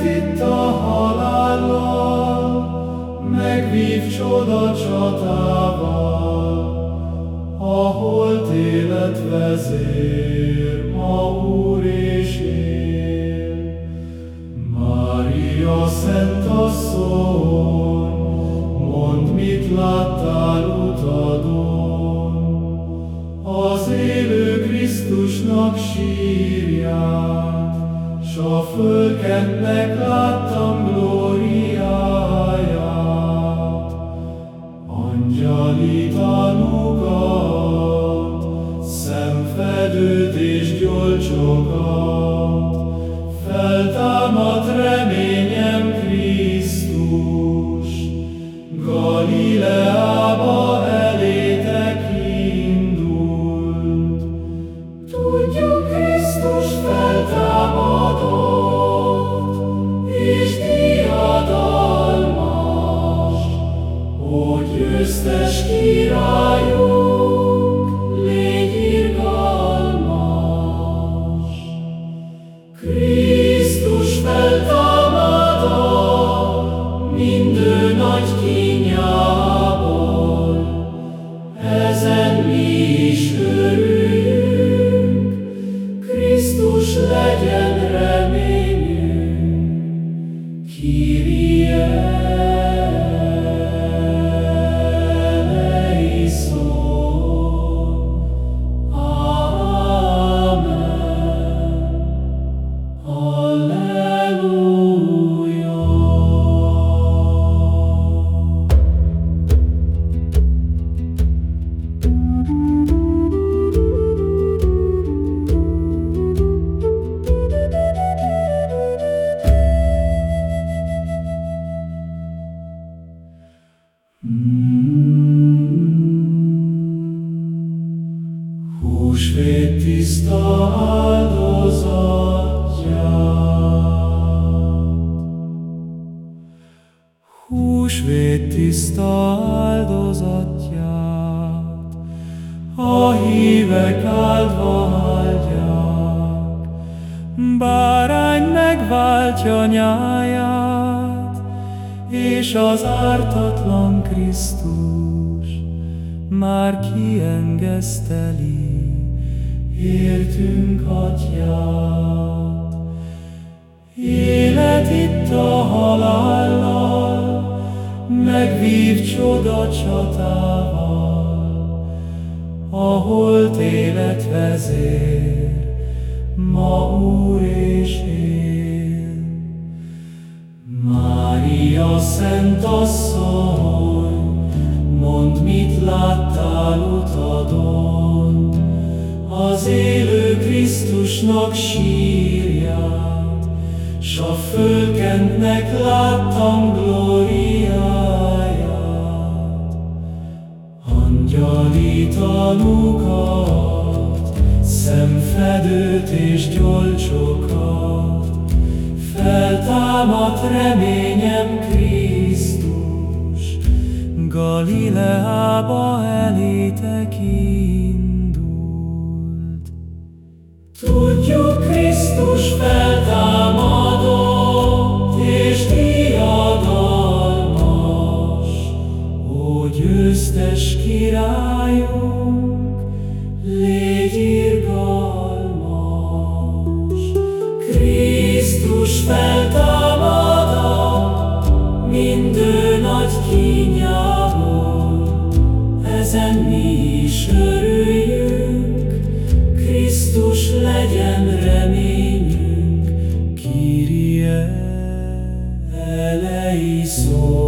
Élet itt a halállal, megvív csoda csatával, ahol élet vezér, ma Úr és él. Mária Szent Asszony, fölkentnek láttam glóriáját. Angyali tanukat, szemfedőt és gyolcsokat, feltámad reményem Christe, stira Húsvét tiszta áldozatját. Húsvét tiszta áldozatját, a hívek áldva áldják, bárány megváltja nyáját, és az ártatlan Krisztus már kiengeszteli, értünk atyát. Élet itt a halállal, megvív csoda csatával, ahol élet vezér, ma Úr és él. Szent Asszony, mondd, mit láttál utadon, az élő Krisztusnak sírját, s a fölkentnek láttam glóriáját. Angyali tanukat, szemfedőt és gyolcsokat, feltámadt reményem Krisztus, Galileába elétek indult. Tudjuk, Krisztus feltámadott, és diadalmas, ó győztes királyunk, légy irgalmas. Krisztus feltámadott, ezen mi is örüljünk, Krisztus legyen reményünk, Kyrie eleison.